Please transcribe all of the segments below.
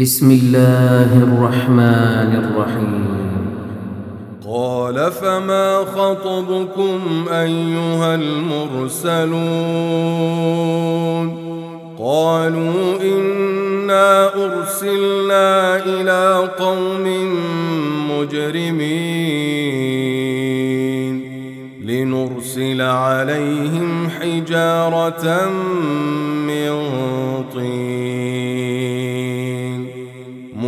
بسم الله الرحمن الرحيم. قال فما خطبكم أيها المرسلون؟ قالوا إنا أرسلنا إلى قوم مجرمين لنرسل عليهم حجارة من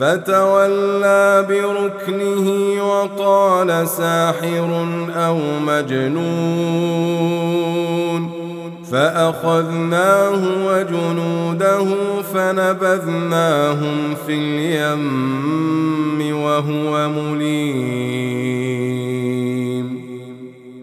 فتولى بركنه وقال ساحر أو مجنون فأخذناه وجنوده فنبذناهم في اليم وهو مليم.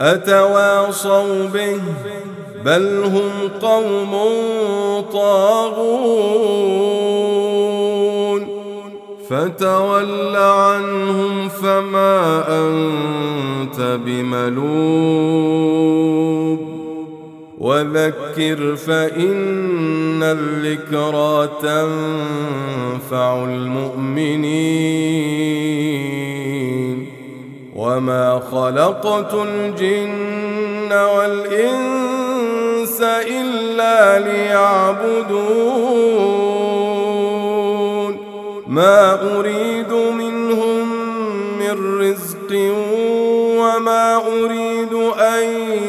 أتواصوا به بل هم قوم طاغون فتول عنهم فما أنت بملوب وذكر فإن الذكرى تنفع المؤمنين وما خلقت الجن والإنس إلا ليعبدون ما أريد منهم من رزق وما أريد أن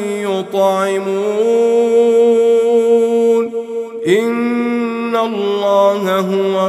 يطعمون إن الله هو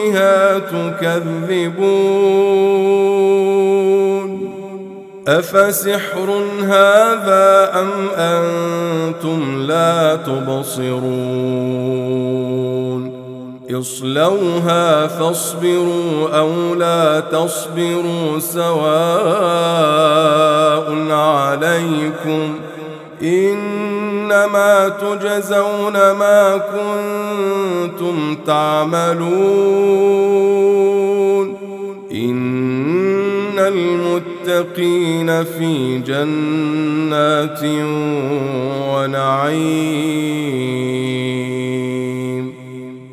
بها تكذبون. أفسحر هذا أم أنتم لا تبصرون؟ اصلوها فاصبروا أو لا تصبروا سواء عليكم. إنما تجزون ما كنتم تعملون. إن المتقين في جنات ونعيم.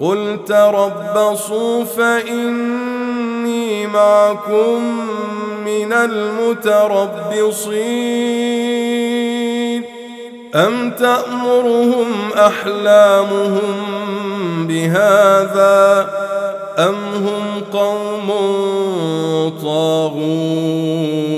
قل تربصوا فإني معكم من المتربصين. أم تأمرهم أحلامهم بهذا أم هم قوم طاغون؟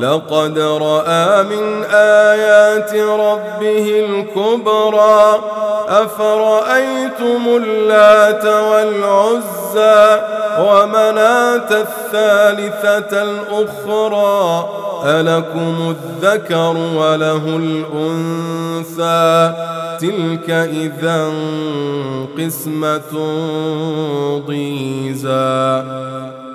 لقد رأى من آيات ربه الكبرى. أفرأيتم اللات والعزى ومناة الثالثة الأخرى؟ ألكم الذكر وله الأنثى. تلك إذا قسمة ضيزى.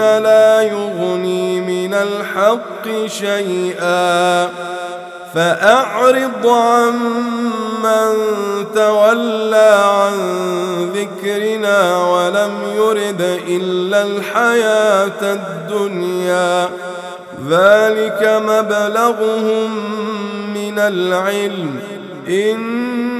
لا يغني من الحق شيئا فأعرض عن من تولى عن ذكرنا ولم يرد إلا الحياة الدنيا. ذلك مبلغهم من العلم. إن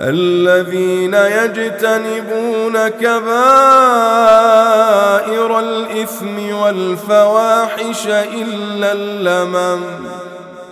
الذين يجتنبون كبائر الإثم والفواحش إلا اللمم.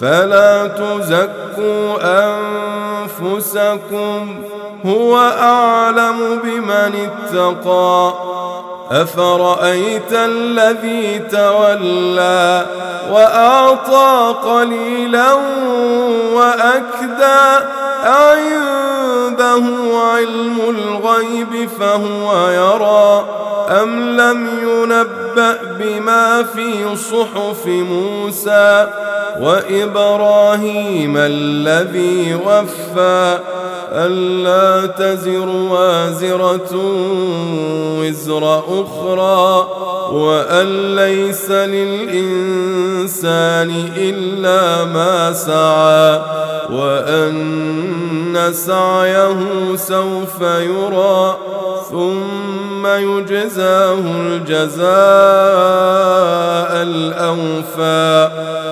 فلا تزكوا أنفسكم هو أعلم بمن اتقى. أفرأيت الذي تولى وأعطى قليلا وأكدى؟ أعنده علم الغيب فهو يرى. أم لم ينبأ بما في صحف موسى؟ وإبراهيم الذي وفى ألا تزر وازرة وزر أخرى وأن ليس للإنسان إلا ما سعى وأن سعيه سوف يرى ثم يجزاه الجزاء الأوفى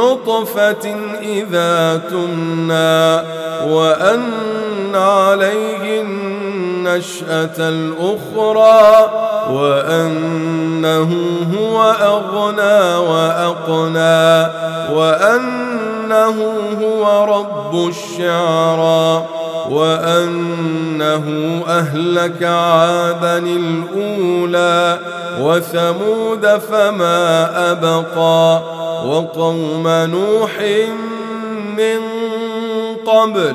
نطفة إذا تمنى وأن عليه النشأة الأخرى وأنه هو أغنى وأقنى وأنه هو رب الشعرى وأنه أهلك عادا الأولى وثمود فما أبقى وقوم نوح من قبل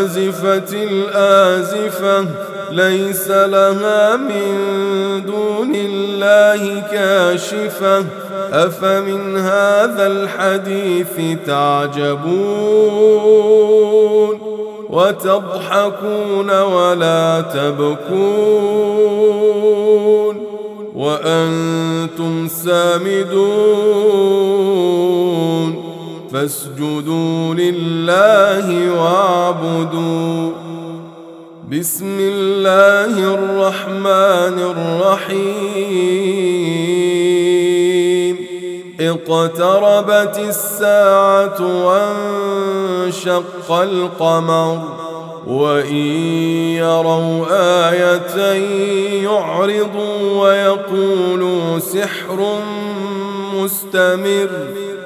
أزفت الآزفة ليس لها من دون الله كاشفة. أفمن هذا الحديث تعجبون وتضحكون ولا تبكون وأنتم سامدون. فاسجدوا لله واعبدوا. بسم الله الرحمن الرحيم. اقتربت الساعة وانشق القمر. وإن يروا آية يعرضوا ويقولوا سحر مستمر.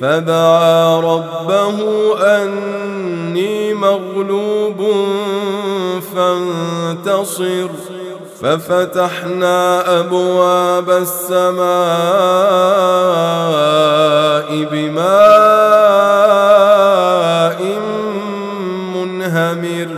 فدعا ربه أني مغلوب فانتصر. ففتحنا أبواب السماء بماء منهمر.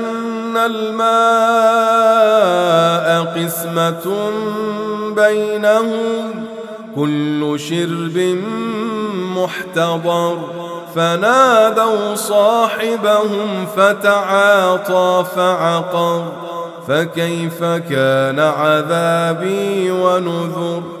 الماء قسمة بينهم كل شرب محتضر فنادوا صاحبهم فتعاطى فعقر فكيف كان عذابي ونذر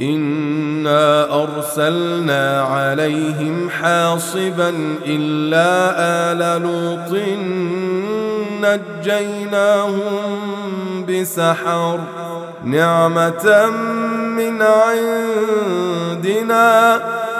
إنا أرسلنا عليهم حاصبا إلا آل لوط نجيناهم بسحر نعمة من عندنا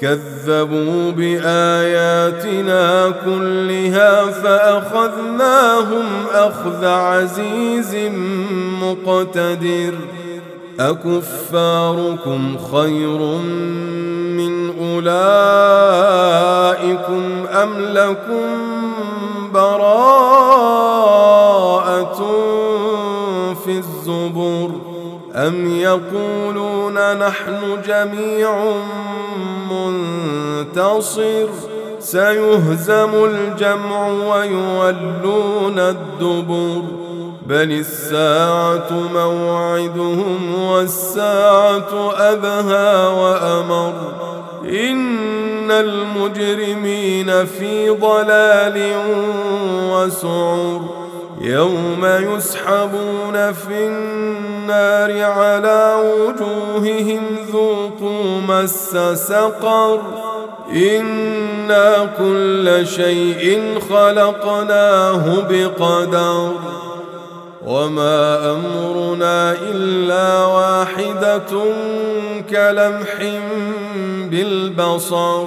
كذبوا بآياتنا كلها فأخذناهم أخذ عزيز مقتدر. أكفاركم خير من أولئكم أم لكم براءة في الزبر أم يقولون نحن جميع منتصر سيهزم الجمع ويولون الدبر بل الساعة موعدهم والساعة أدهى وأمر إن المجرمين في ضلال وسعر يوم يسحبون في النار على وجوههم ذوقوا مس سقر إنا كل شيء خلقناه بقدر وما أمرنا إلا واحدة كلمح بالبصر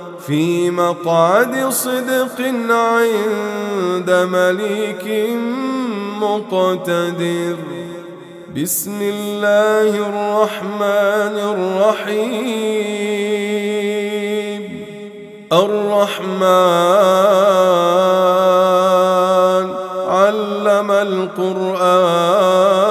في مقعد صدق عند مليك مقتدر. بسم الله الرحمن الرحيم. الرحمن علم القرآن.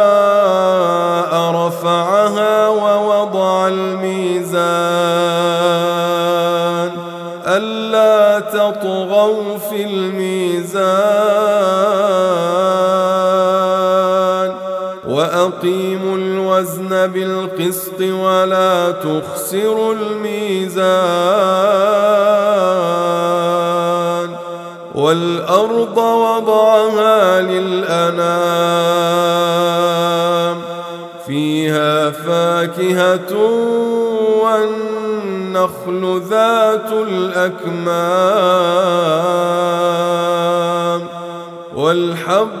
وأقيموا الوزن بالقسط ولا تخسروا الميزان. والأرض وضعها للأنام. فيها فاكهة والنخل ذات الأكمام. والحب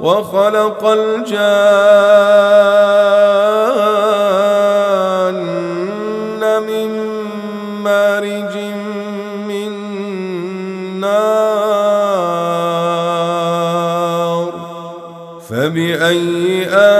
وخلق الجان من مارج من نار فبأي آلاء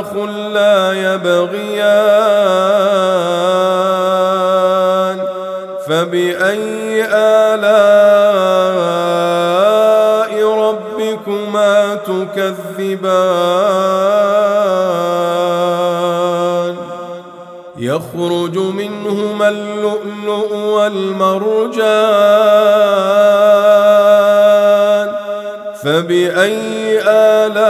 برزخ لا يبغيان فبأي آلاء ربكما تكذبان؟ يخرج منهما اللؤلؤ والمرجان فبأي آلاء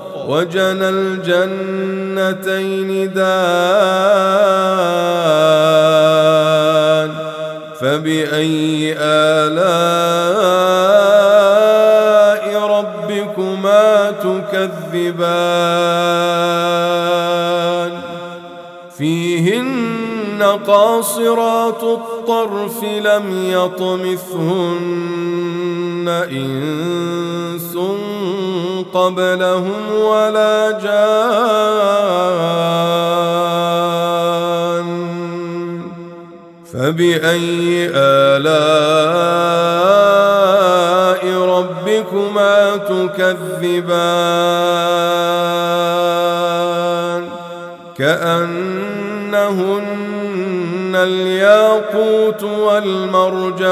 وجنى الجنتين دان فبأي آلاء ربكما تكذبان؟ فيهن قاصرات الطرف لم يطمثهن إنس قبلهم ولا جان. فبأي آلاء ربكما تكذبان؟ كأنهن الياقوت والمرجان.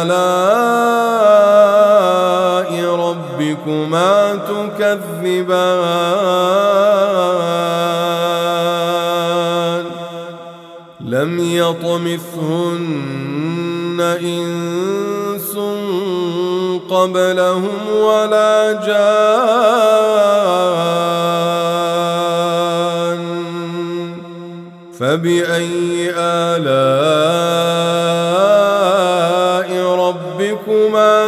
ربكما تكذبان. لم يطمثهن إنس قبلهم ولا جان. فبأي آلاء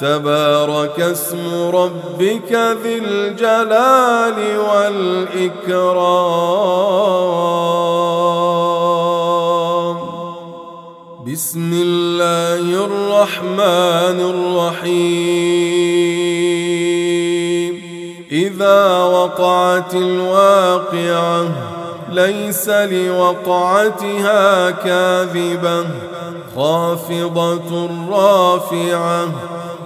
تبارك اسم ربك ذي الجلال والإكرام. بسم الله الرحمن الرحيم. إذا وقعت الواقعة ليس لوقعتها كاذبة. خافضة رافعة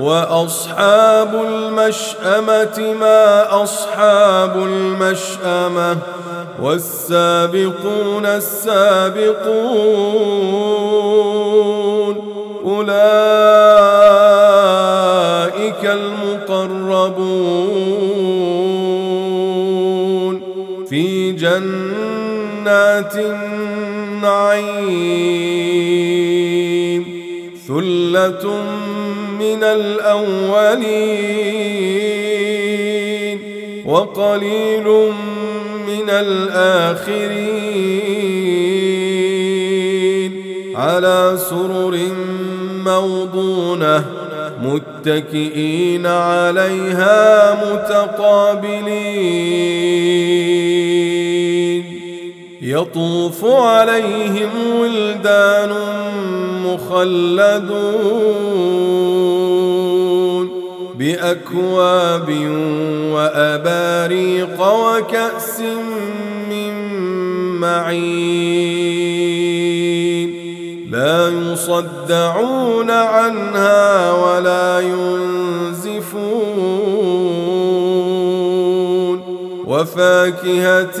وأصحاب المشأمة ما أصحاب المشأمة والسابقون السابقون أولئك المقربون في جنات النعيم ثلة من الأولين وقليل من الآخرين على سرر موضونة متكئين عليها متقابلين يطوف عليهم ولدان مخلدون بأكواب وأباريق وكأس من معين. لا يصدعون عنها ولا ينزفون. وفاكهة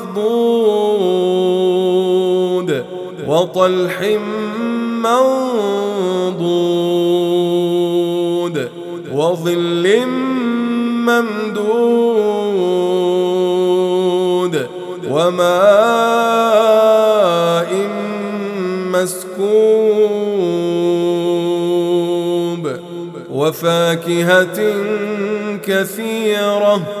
مخضود وطلح منضود وظل ممدود وماء مسكوب وفاكهة كثيرة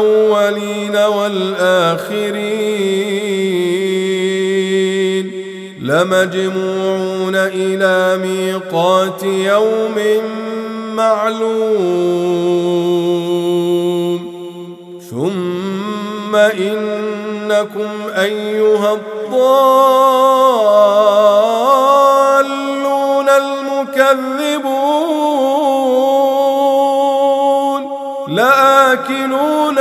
الأولين والآخرين لمجموعون إلى ميقات يوم معلوم. ثم إنكم أيها الضالون المكذبون. لآكلون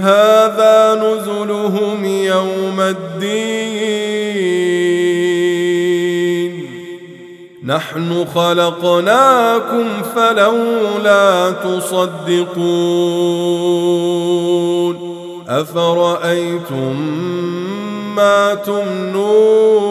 هذا نزلهم يوم الدين. نحن خلقناكم فلولا تصدقون. أفرأيتم ما تمنون؟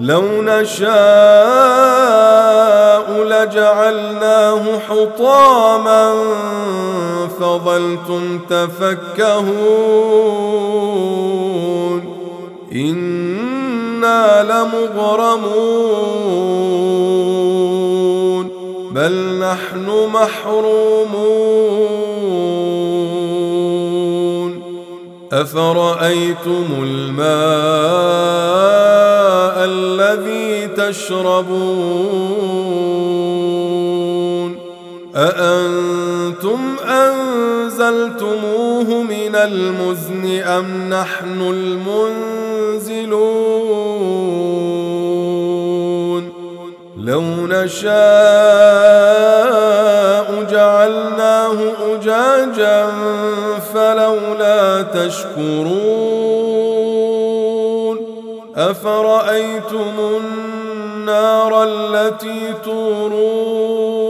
لو نشاء لجعلناه حطاما فظلتم تفكهون إنا لمغرمون بل نحن محرومون أفرأيتم الماء الذي تشربون؟ أأنتم أنزلتموه من المزن أم نحن المنزلون؟ لو نشاء جعلناه أجاجا فلولا تشكرون أفرأيتم النار التي تورون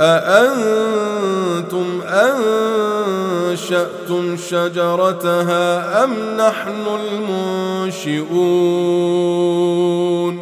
أأنتم أنشأتم شجرتها أم نحن المنشئون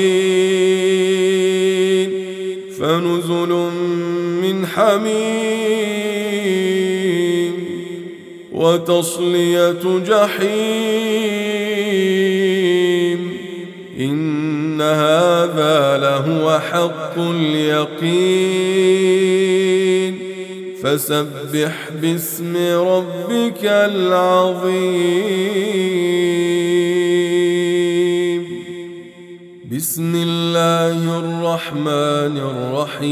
وتصلية جحيم. إن هذا لهو حق اليقين. فسبح باسم ربك العظيم. بسم الله الرحمن الرحيم.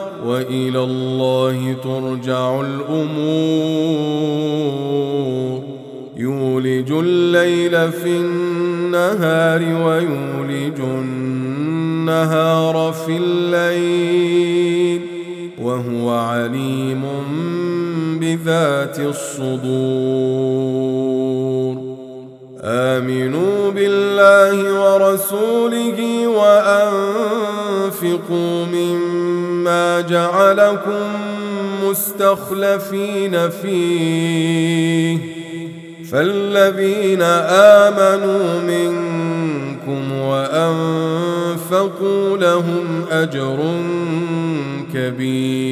وإلى الله ترجع الأمور. يولج الليل في النهار ويولج النهار في الليل وهو عليم بذات الصدور. آمنوا بالله ورسوله وأنفقوا مما جعلكم مستخلفين فيه. فالذين آمنوا منكم وأنفقوا لهم أجر كبير.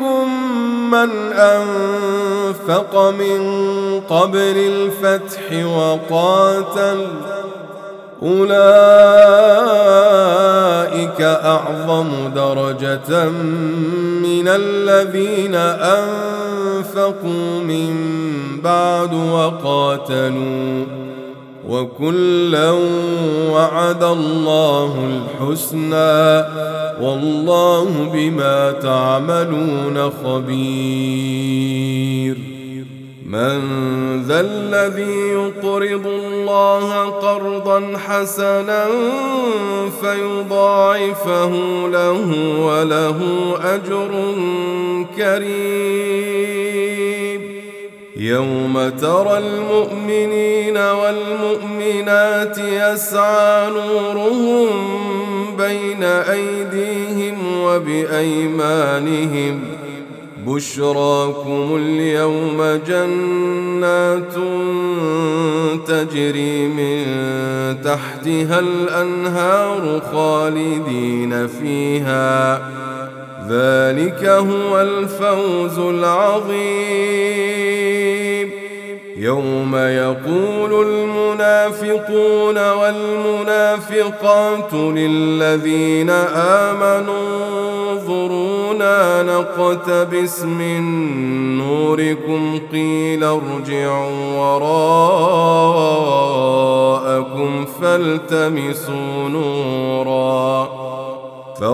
منكم من أنفق من قبل الفتح وقاتل أولئك أعظم درجة من الذين أنفقوا من بعد وقاتلوا وكلا وعد الله الحسنى والله بما تعملون خبير. من ذا الذي يقرض الله قرضا حسنا فيضاعفه له وله أجر كريم. يوم ترى المؤمنين والمؤمنات يسعى نورهم بين أيديهم وبأيمانهم. بشراكم اليوم جنات تجري من تحتها الأنهار خالدين فيها. ذلك هو الفوز العظيم. يوم يقول المنافقون والمنافقات للذين آمنوا انظرونا نقتبس من نوركم قيل ارجعوا وراءكم فالتمسوا نورا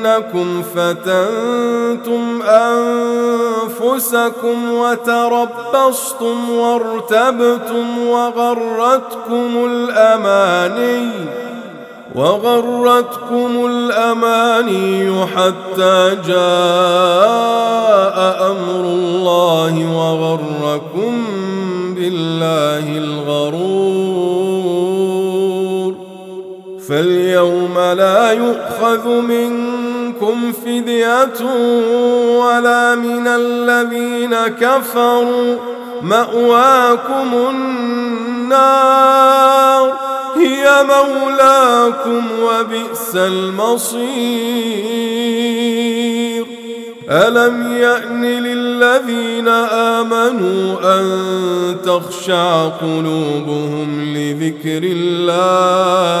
ولكنكم فتنتم أنفسكم وتربصتم وارتبتم وغرتكم الأماني وغرتكم الأماني حتى جاء أمر الله وغركم بالله الغرور. فاليوم لا يؤخذ منكم فدية ولا من الذين كفروا مأواكم النار هي مولاكم وبئس المصير. ألم يأن للذين آمنوا أن تخشع قلوبهم لذكر الله؟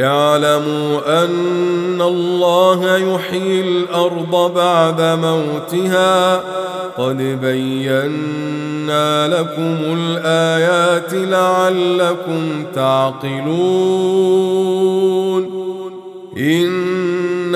اعلموا أن الله يحيي الأرض بعد موتها. قد بينا لكم الآيات لعلكم تعقلون.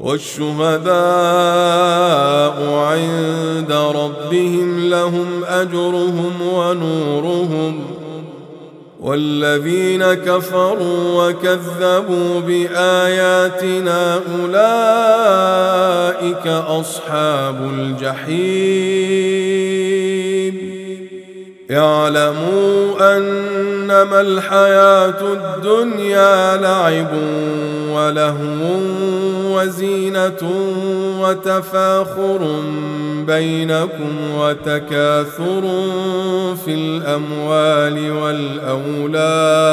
والشهداء عند ربهم لهم أجرهم ونورهم والذين كفروا وكذبوا بآياتنا أولئك أصحاب الجحيم. اعلموا أنما الحياة الدنيا لعب ولهو وزينة وتفاخر بينكم وتكاثر في الأموال والأولاد.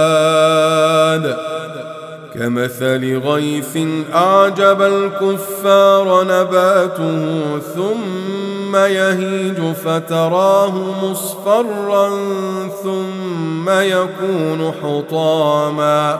كمثل غيث أعجب الكفار نباته ثم يهيج فتراه مصفرا ثم يكون حطاما.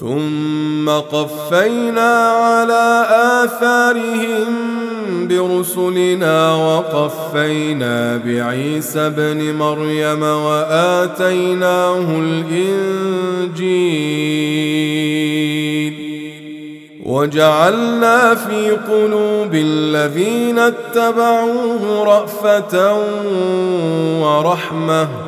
ثم قفينا على آثارهم برسلنا وقفينا بعيسى ابن مريم وآتيناه الإنجيل وجعلنا في قلوب الذين اتبعوه رأفة ورحمة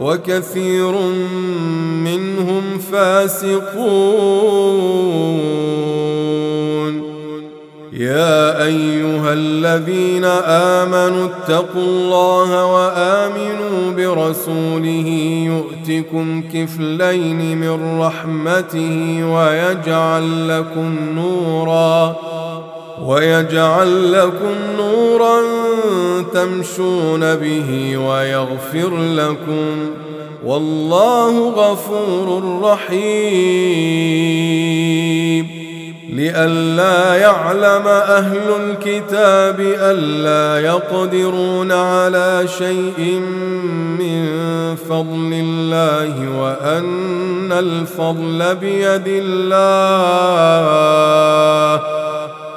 وكثير منهم فاسقون. يا أيها الذين آمنوا اتقوا الله وآمنوا برسوله يؤتكم كفلين من رحمته ويجعل لكم نورا. ويجعل لكم نورا تمشون به ويغفر لكم والله غفور رحيم. لئلا يعلم أهل الكتاب ألا يقدرون على شيء من فضل الله وأن الفضل بيد الله.